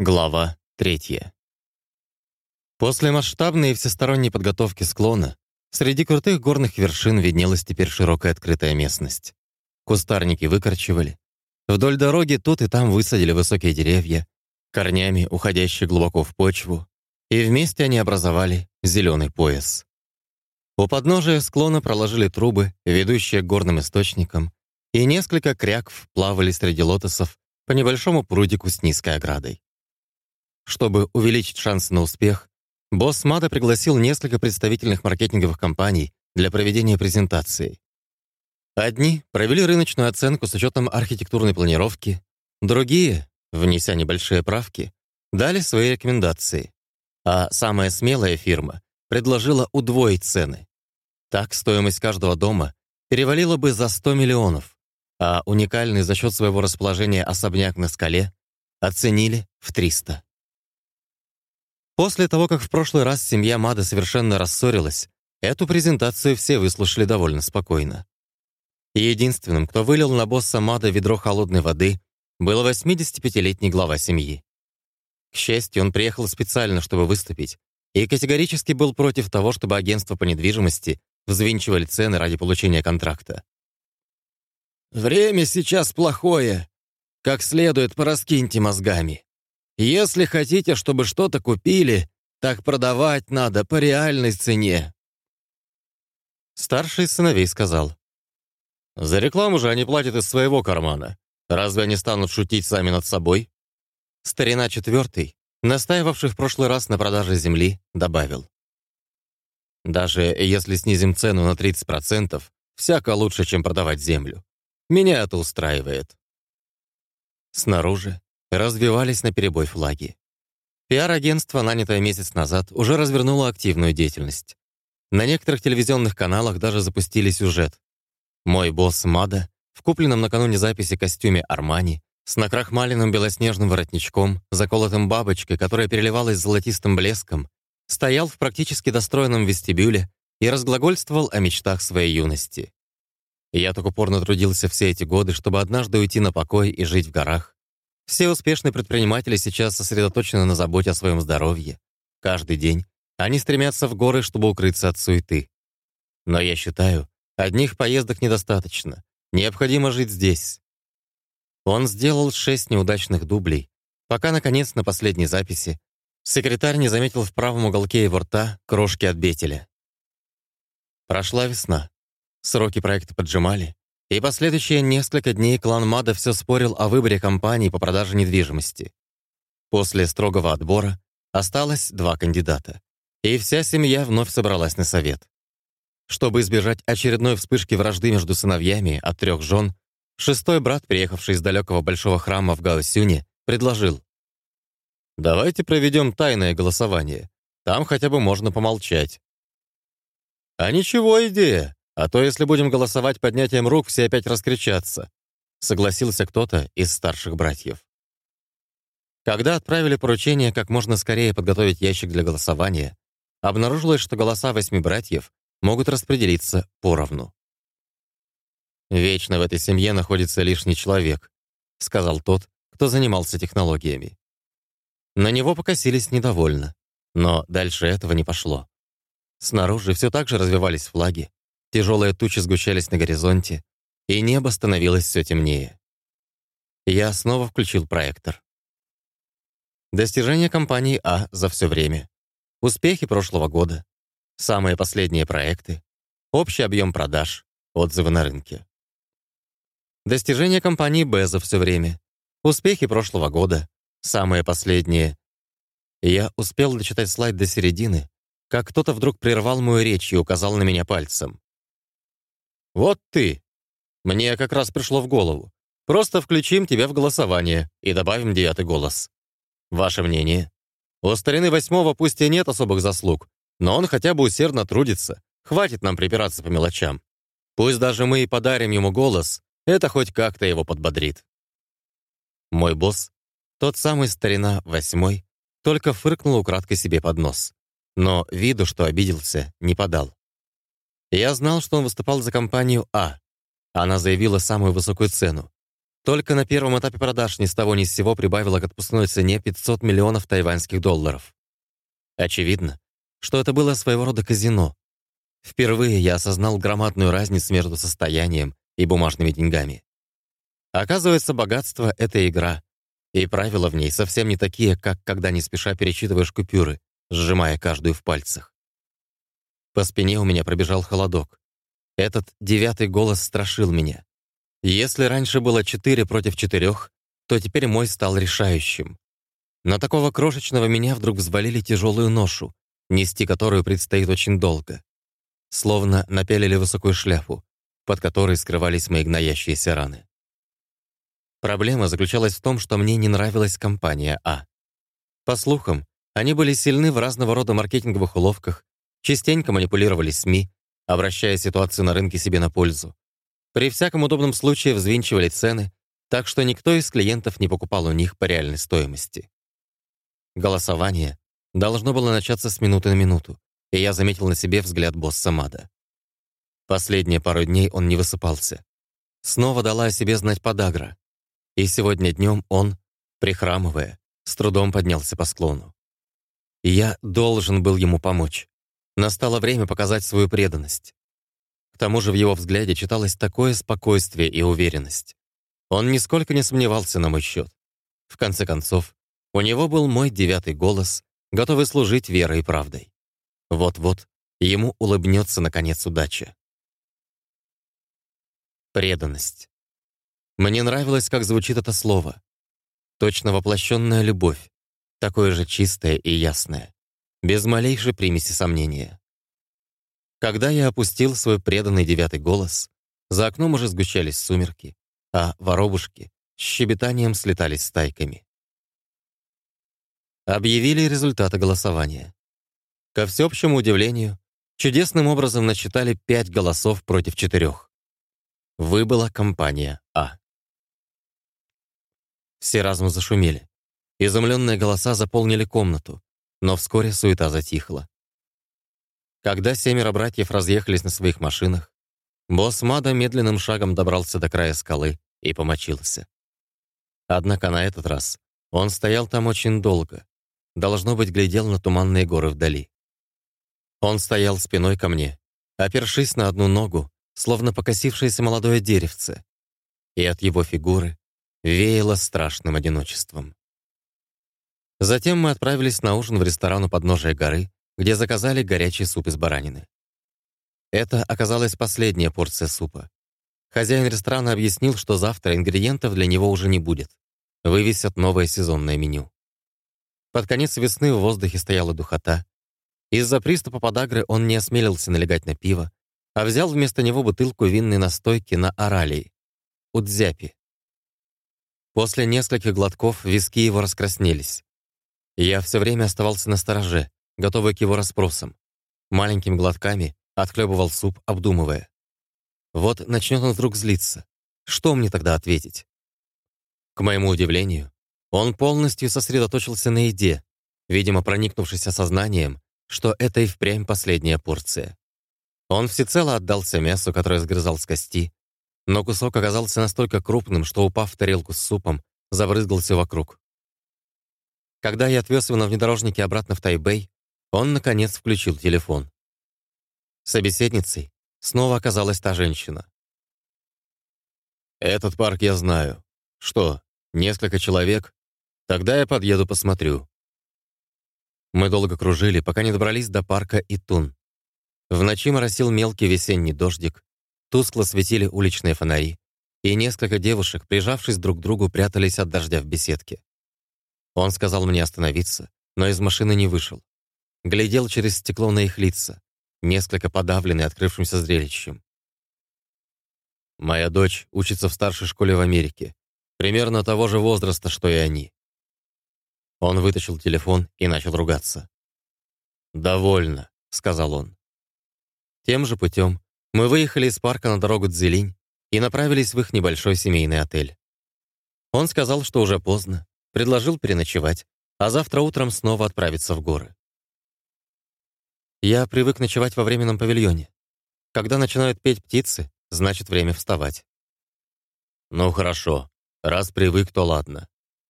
Глава третья. После масштабной и всесторонней подготовки склона среди крутых горных вершин виднелась теперь широкая открытая местность. Кустарники выкорчевали. Вдоль дороги тут и там высадили высокие деревья, корнями уходящие глубоко в почву, и вместе они образовали зеленый пояс. У подножия склона проложили трубы, ведущие к горным источникам, и несколько крякв плавали среди лотосов по небольшому прудику с низкой оградой. Чтобы увеличить шансы на успех, босс МАДа пригласил несколько представительных маркетинговых компаний для проведения презентации. Одни провели рыночную оценку с учетом архитектурной планировки, другие, внеся небольшие правки, дали свои рекомендации. А самая смелая фирма предложила удвоить цены. Так стоимость каждого дома перевалила бы за 100 миллионов, а уникальный за счет своего расположения особняк на скале оценили в 300. После того, как в прошлый раз семья Мада совершенно рассорилась, эту презентацию все выслушали довольно спокойно. Единственным, кто вылил на босса Мада ведро холодной воды, был 85-летний глава семьи. К счастью, он приехал специально, чтобы выступить, и категорически был против того, чтобы агентство по недвижимости взвинчивали цены ради получения контракта. «Время сейчас плохое. Как следует пораскиньте мозгами», если хотите, чтобы что-то купили, так продавать надо по реальной цене». Старший сыновей сказал. «За рекламу же они платят из своего кармана. Разве они станут шутить сами над собой?» Старина четвертый, настаивавший в прошлый раз на продаже земли, добавил. «Даже если снизим цену на 30%, всяко лучше, чем продавать землю. Меня это устраивает». Снаружи развивались на перебой флаги. Пиар-агентство, нанятое месяц назад, уже развернуло активную деятельность. На некоторых телевизионных каналах даже запустили сюжет. Мой босс Мада в купленном накануне записи костюме Армани с накрахмаленным белоснежным воротничком, заколотым бабочкой, которая переливалась золотистым блеском, стоял в практически достроенном вестибюле и разглагольствовал о мечтах своей юности. Я так упорно трудился все эти годы, чтобы однажды уйти на покой и жить в горах, все успешные предприниматели сейчас сосредоточены на заботе о своем здоровье. Каждый день они стремятся в горы, чтобы укрыться от суеты. Но я считаю, одних поездок недостаточно. Необходимо жить здесь. Он сделал шесть неудачных дублей, пока, наконец, на последней записи секретарь не заметил в правом уголке его рта крошки от бетеля. Прошла весна. Сроки проекта поджимали, и последующие несколько дней клан Мада все спорил о выборе компании по продаже недвижимости. После строгого отбора осталось два кандидата, и вся семья вновь собралась на совет. Чтобы избежать очередной вспышки вражды между сыновьями от трех жен, шестой брат, приехавший из далекого большого храма в Гаосюне, предложил «Давайте проведем тайное голосование. Там хотя бы можно помолчать». «А ничего идея!» А то, если будем голосовать поднятием рук, все опять раскричатся», — согласился кто-то из старших братьев. Когда отправили поручение как можно скорее подготовить ящик для голосования, обнаружилось, что голоса восьми братьев могут распределиться поровну. «Вечно в этой семье находится лишний человек», — сказал тот, кто занимался технологиями. На него покосились недовольно, но дальше этого не пошло. Снаружи все так же развивались флаги, Тяжелые тучи сгущались на горизонте, и небо становилось все темнее. Я снова включил проектор. Достижения компании А за все время. Успехи прошлого года. Самые последние проекты. Общий объем продаж. Отзывы на рынке. Достижения компании Б за все время. Успехи прошлого года. Самые последние. Я успел дочитать слайд до середины, как кто-то вдруг прервал мою речь и указал на меня пальцем. «Вот ты!» Мне как раз пришло в голову. Просто включим тебя в голосование и добавим девятый голос. Ваше мнение? У старины восьмого пусть и нет особых заслуг, но он хотя бы усердно трудится. Хватит нам припираться по мелочам. Пусть даже мы и подарим ему голос, это хоть как-то его подбодрит. Мой босс, тот самый старина восьмой, только фыркнул украдкой себе под нос. Но виду, что обиделся, не подал. Я знал, что он выступал за компанию А. Она заявила самую высокую цену. только на первом этапе продаж ни с того ни с сего прибавила к отпускной цене 500 миллионов тайваньских долларов. Очевидно, что это было своего рода казино. Впервые я осознал громадную разницу между состоянием и бумажными деньгами. Оказывается, богатство — это игра, и правила в ней совсем не такие, как когда не спеша перечитываешь купюры, сжимая каждую в пальцах. По спине у меня пробежал холодок. Этот девятый голос страшил меня. Если раньше было четыре против четырех, то теперь мой стал решающим. На такого крошечного меня вдруг взвалили тяжелую ношу, нести которую предстоит очень долго. Словно напялили высокую шляпу, под которой скрывались мои гноящиеся раны. Проблема заключалась в том, что мне не нравилась компания А. По слухам, они были сильны в разного рода маркетинговых уловках, частенько манипулировали СМИ, обращая ситуацию на рынке себе на пользу. При всяком удобном случае взвинчивали цены, так что никто из клиентов не покупал у них по реальной стоимости. Голосование должно было начаться с минуты на минуту, и я заметил на себе взгляд босса Мада. Последние пару дней он не высыпался. Снова дала о себе знать подагра. И сегодня днем он, прихрамывая, с трудом поднялся по склону. Я должен был ему помочь. Настало время показать свою преданность. К тому же в его взгляде читалось такое спокойствие и уверенность. Он нисколько не сомневался на мой счет. В конце концов, у него был мой девятый голос, готовый служить верой и правдой. Вот-вот ему улыбнется, наконец, удача. Преданность. Мне нравилось, как звучит это слово. Точно воплощенная любовь, такое же чистое и ясное, без малейшей примеси сомнения. Когда я опустил свой преданный девятый голос, за окном уже сгущались сумерки, а воробушки с щебетанием слетались стайками. Объявили результаты голосования. Ко всеобщему удивлению, чудесным образом насчитали пять голосов против четырех. Выбыла компания А. Все разом зашумели. Изумленные голоса заполнили комнату, но вскоре суета затихла. Когда семеро братьев разъехались на своих машинах, босс Мада медленным шагом добрался до края скалы и помочился. Однако на этот раз он стоял там очень долго. Должно быть, глядел на туманные горы вдали. Он стоял спиной ко мне, опершись на одну ногу, словно покосившееся молодое деревце, и от его фигуры веяло страшным одиночеством. Затем мы отправились на ужин в ресторан у подножия горы, где заказали горячий суп из баранины. Это оказалась последняя порция супа. Хозяин ресторана объяснил, что завтра ингредиентов для него уже не будет. Вывесят новое сезонное меню. Под конец весны в воздухе стояла духота. Из-за приступа подагры он не осмелился налегать на пиво, а взял вместо него бутылку винной настойки на оралии, удзяпи. После нескольких глотков виски его раскраснелись. Я все время оставался на стороже, готовый к его расспросам. Маленькими глотками отхлебывал суп, обдумывая. Вот начнет он вдруг злиться. Что мне тогда ответить? К моему удивлению, он полностью сосредоточился на еде, видимо, проникнувшись осознанием, что это и впрямь последняя порция. Он всецело отдался мясу, которое сгрызал с кости, но кусок оказался настолько крупным, что, упав в тарелку с супом, забрызгал все вокруг. Когда я отвез его на внедорожнике обратно в Тайбэй, он, наконец, включил телефон. Собеседницей снова оказалась та женщина. «Этот парк я знаю. Что, несколько человек? Тогда я подъеду посмотрю». Мы долго кружили, пока не добрались до парка Итун. В ночи моросил мелкий весенний дождик, Тускло светили уличные фонари, и несколько девушек, прижавшись друг к другу, прятались от дождя в беседке. Он сказал мне остановиться, но из машины не вышел. Глядел через стекло на их лица, несколько подавленный открывшимся зрелищем. «Моя дочь учится в старшей школе в Америке, примерно того же возраста, что и они». Он вытащил телефон и начал ругаться. «Довольно», — сказал он. Тем же путем мы выехали из парка на дорогу Дзелинь и направились в их небольшой семейный отель. Он сказал, что уже поздно, предложил переночевать, а завтра утром снова отправиться в горы. Я привык ночевать во временном павильоне. Когда начинают петь птицы, значит время вставать. Ну хорошо, Раз привык, то ладно.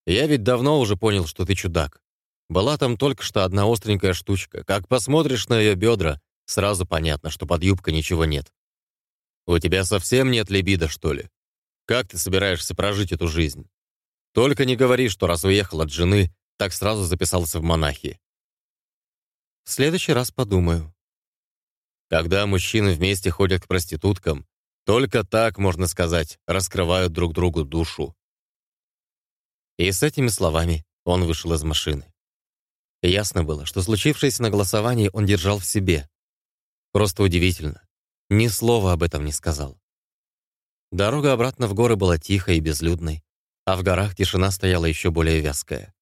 Я ведь давно уже понял, что ты чудак. Была там только что одна остренькая штучка. Как посмотришь на ее бедра, сразу понятно, что под юбкой ничего нет. У тебя совсем нет либидо, что ли? Как ты собираешься прожить эту жизнь? Только не говори, что раз уехал от жены, так сразу записался в монахи. В следующий раз подумаю. Когда мужчины вместе ходят к проституткам, только так, можно сказать, раскрывают друг другу душу. И с этими словами он вышел из машины. Ясно было, что случившееся на голосовании он держал в себе. Просто удивительно. Ни слова об этом не сказал. Дорога обратно в горы была тихой и безлюдной, а в горах тишина стояла еще более вязкая.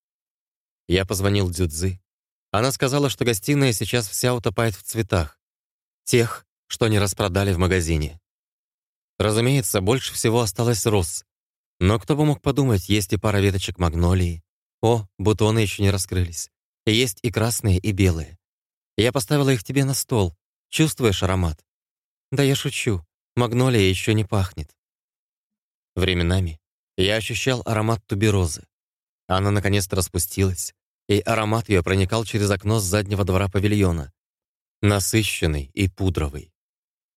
Я позвонил Дзюдзы. Она сказала, что гостиная сейчас вся утопает в цветах. Тех, что не распродали в магазине. Разумеется, больше всего осталось роз. Но кто бы мог подумать, есть и пара веточек магнолии. О, бутоны еще не раскрылись. Есть и красные, и белые. Я поставила их тебе на стол. Чувствуешь аромат? Да я шучу. Магнолия еще не пахнет. Временами я ощущал аромат туберозы. Она наконец-то распустилась, и аромат ее проникал через окно с заднего двора павильона. Насыщенный и пудровый.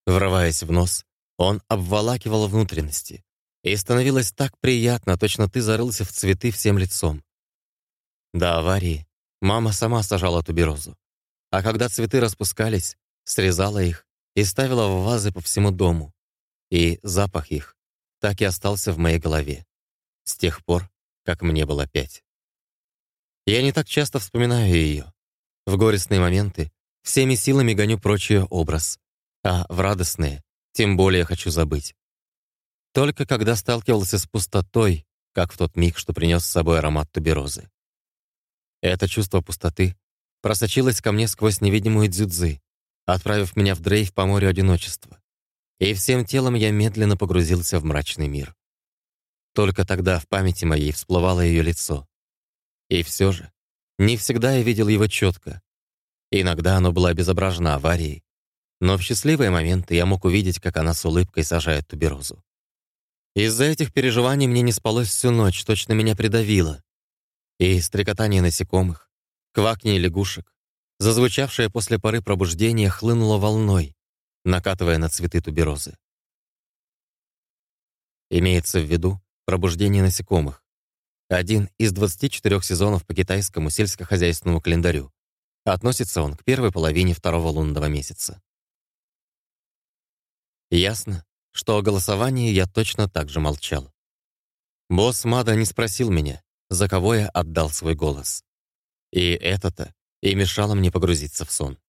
Врываясь в нос, он обволакивал внутренности. И становилось так приятно, точно ты зарылся в цветы всем лицом. До аварии мама сама сажала туберозу. А когда цветы распускались, срезала их и ставила в вазы по всему дому. И запах их так и остался в моей голове. С тех пор, как мне было пять. Я не так часто вспоминаю ее. В горестные моменты всеми силами гоню прочь ее образ, а в радостные тем более хочу забыть. Только когда сталкивался с пустотой, как в тот миг, что принес с собой аромат туберозы. Это чувство пустоты просочилось ко мне сквозь невидимую дзюдзы, отправив меня в дрейф по морю одиночества. И всем телом я медленно погрузился в мрачный мир. Только тогда в памяти моей всплывало ее лицо. И все же, не всегда я видел его четко. Иногда оно было обезображено аварией, но в счастливые моменты я мог увидеть, как она с улыбкой сажает туберозу. Из-за этих переживаний мне не спалось всю ночь, точно меня придавило. И стрекотание насекомых, квакнее лягушек, зазвучавшее после поры пробуждения, хлынуло волной, накатывая на цветы туберозы. Имеется в виду пробуждение насекомых. Один из 24 сезонов по китайскому сельскохозяйственному календарю. Относится он к первой половине второго лунного месяца. Ясно, что о голосовании я точно так же молчал. Босс Мада не спросил меня, за кого я отдал свой голос. И это-то и мешало мне погрузиться в сон.